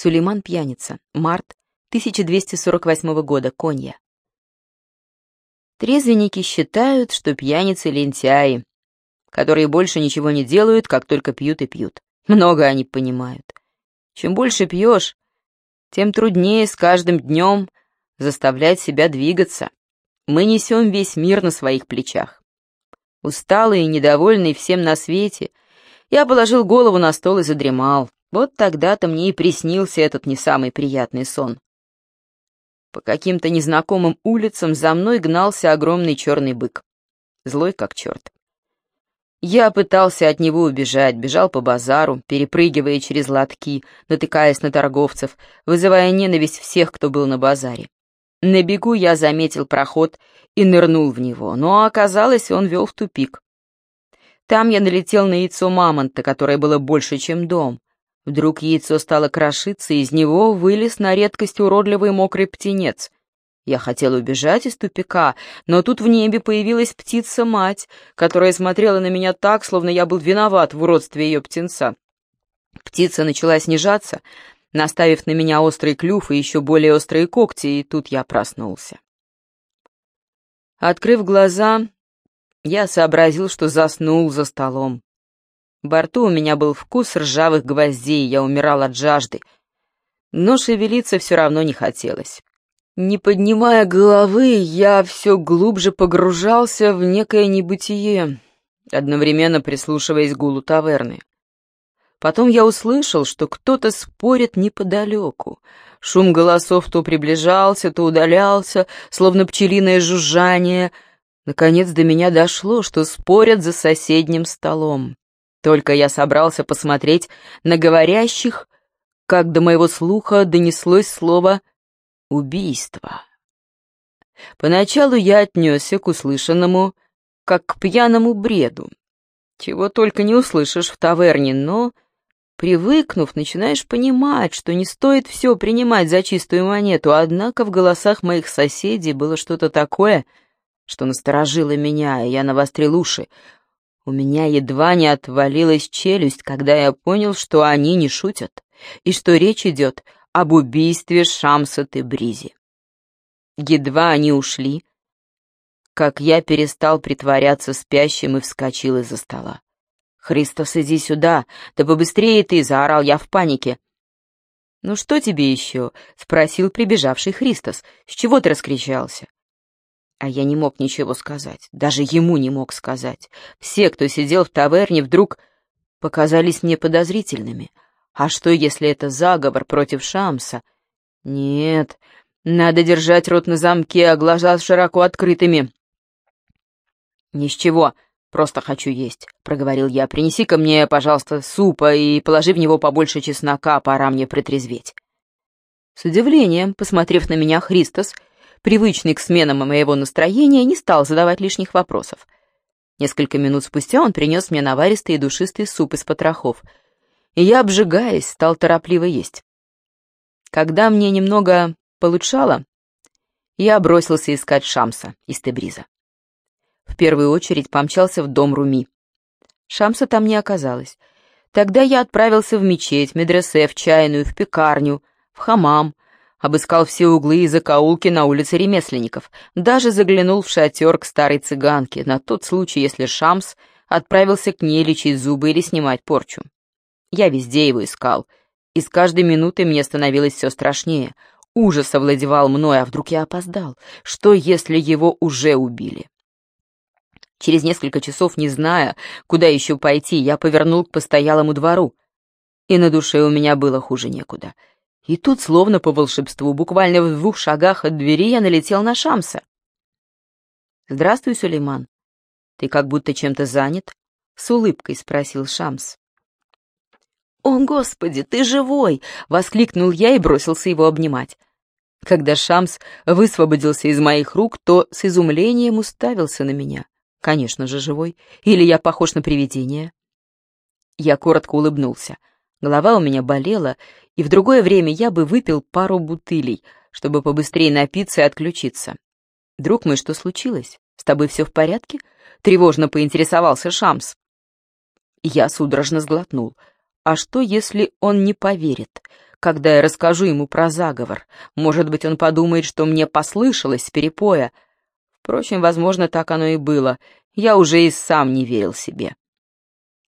Сулейман Пьяница. Март 1248 года. Конья. Трезвенники считают, что пьяницы лентяи, которые больше ничего не делают, как только пьют и пьют. Много они понимают. Чем больше пьешь, тем труднее с каждым днем заставлять себя двигаться. Мы несем весь мир на своих плечах. Усталый и недовольный всем на свете, я положил голову на стол и задремал. Вот тогда-то мне и приснился этот не самый приятный сон. По каким-то незнакомым улицам за мной гнался огромный черный бык. Злой как черт. Я пытался от него убежать, бежал по базару, перепрыгивая через лотки, натыкаясь на торговцев, вызывая ненависть всех, кто был на базаре. На бегу я заметил проход и нырнул в него, но оказалось, он вел в тупик. Там я налетел на яйцо мамонта, которое было больше, чем дом. Вдруг яйцо стало крошиться, и из него вылез на редкость уродливый мокрый птенец. Я хотел убежать из тупика, но тут в небе появилась птица-мать, которая смотрела на меня так, словно я был виноват в уродстве ее птенца. Птица начала снижаться, наставив на меня острый клюв и еще более острые когти, и тут я проснулся. Открыв глаза, я сообразил, что заснул за столом. Во рту у меня был вкус ржавых гвоздей, я умирал от жажды. Но шевелиться все равно не хотелось. Не поднимая головы, я все глубже погружался в некое небытие, одновременно прислушиваясь к гулу таверны. Потом я услышал, что кто-то спорит неподалеку. Шум голосов то приближался, то удалялся, словно пчелиное жужжание. Наконец до меня дошло, что спорят за соседним столом. Только я собрался посмотреть на говорящих, как до моего слуха донеслось слово «убийство». Поначалу я отнесся к услышанному, как к пьяному бреду. Чего только не услышишь в таверне, но, привыкнув, начинаешь понимать, что не стоит все принимать за чистую монету, однако в голосах моих соседей было что-то такое, что насторожило меня, и я навострил уши, у меня едва не отвалилась челюсть, когда я понял, что они не шутят, и что речь идет об убийстве Шамса Тебризи. Едва они ушли, как я перестал притворяться спящим и вскочил из-за стола. «Христос, иди сюда! Да побыстрее ты!» — заорал я в панике. «Ну что тебе еще?» — спросил прибежавший Христос. «С чего ты раскричался?» А я не мог ничего сказать, даже ему не мог сказать. Все, кто сидел в таверне, вдруг показались мне подозрительными. А что, если это заговор против Шамса? Нет, надо держать рот на замке, а глаза широко открытыми. «Ни с чего, просто хочу есть», — проговорил я. «Принеси-ка мне, пожалуйста, супа и положи в него побольше чеснока, пора мне притрезветь». С удивлением, посмотрев на меня, Христос привычный к сменам моего настроения, не стал задавать лишних вопросов. Несколько минут спустя он принес мне наваристый и душистый суп из потрохов, и я, обжигаясь, стал торопливо есть. Когда мне немного получало, я бросился искать Шамса из Тебриза. В первую очередь помчался в дом Руми. Шамса там не оказалось. Тогда я отправился в мечеть, медресе, в чайную, в пекарню, в хамам, обыскал все углы и закоулки на улице ремесленников, даже заглянул в шатер к старой цыганке, на тот случай, если Шамс отправился к ней лечить зубы или снимать порчу. Я везде его искал, и с каждой минутой мне становилось все страшнее. Ужас овладевал мной, а вдруг я опоздал? Что, если его уже убили? Через несколько часов, не зная, куда еще пойти, я повернул к постоялому двору, и на душе у меня было хуже некуда — и тут, словно по волшебству, буквально в двух шагах от двери я налетел на Шамса. «Здравствуй, Сулейман. Ты как будто чем-то занят?» — с улыбкой спросил Шамс. «О, Господи, ты живой!» — воскликнул я и бросился его обнимать. Когда Шамс высвободился из моих рук, то с изумлением уставился на меня. Конечно же, живой. Или я похож на привидение? Я коротко улыбнулся. Голова у меня болела, и в другое время я бы выпил пару бутылей, чтобы побыстрее напиться и отключиться. «Друг мой, что случилось? С тобой все в порядке?» — тревожно поинтересовался Шамс. Я судорожно сглотнул. «А что, если он не поверит? когда я расскажу ему про заговор. Может быть, он подумает, что мне послышалось с перепоя. Впрочем, возможно, так оно и было. Я уже и сам не верил себе.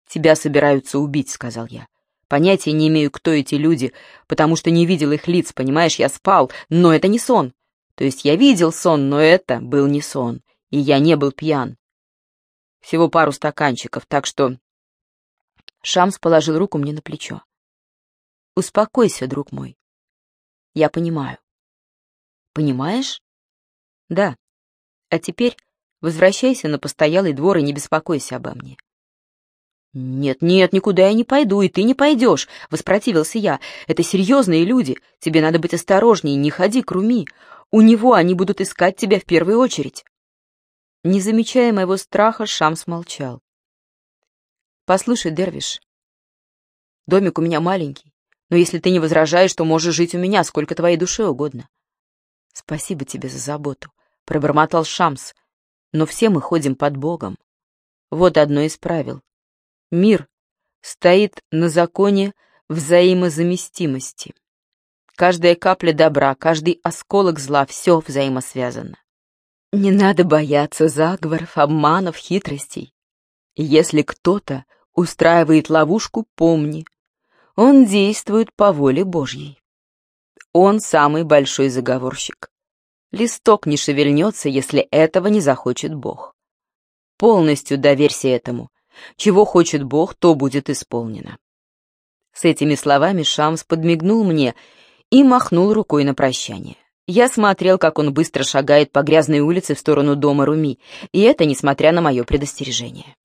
«Тебя собираются убить», — сказал я. «Понятия не имею, кто эти люди, потому что не видел их лиц, понимаешь, я спал, но это не сон. То есть я видел сон, но это был не сон, и я не был пьян. Всего пару стаканчиков, так что...» Шамс положил руку мне на плечо. «Успокойся, друг мой. Я понимаю». «Понимаешь?» «Да. А теперь возвращайся на постоялый двор и не беспокойся обо мне». «Нет, нет, никуда я не пойду, и ты не пойдешь», — воспротивился я. «Это серьезные люди, тебе надо быть осторожней, не ходи к Руми. У него они будут искать тебя в первую очередь». Не замечая моего страха, Шамс молчал. «Послушай, Дервиш, домик у меня маленький, но если ты не возражаешь, то можешь жить у меня, сколько твоей душе угодно». «Спасибо тебе за заботу», — пробормотал Шамс. «Но все мы ходим под Богом. Вот одно из правил. Мир стоит на законе взаимозаместимости. Каждая капля добра, каждый осколок зла — все взаимосвязано. Не надо бояться заговоров, обманов, хитростей. Если кто-то устраивает ловушку, помни, он действует по воле Божьей. Он самый большой заговорщик. Листок не шевельнется, если этого не захочет Бог. Полностью доверься этому. Чего хочет Бог, то будет исполнено. С этими словами Шамс подмигнул мне и махнул рукой на прощание. Я смотрел, как он быстро шагает по грязной улице в сторону дома Руми, и это несмотря на мое предостережение.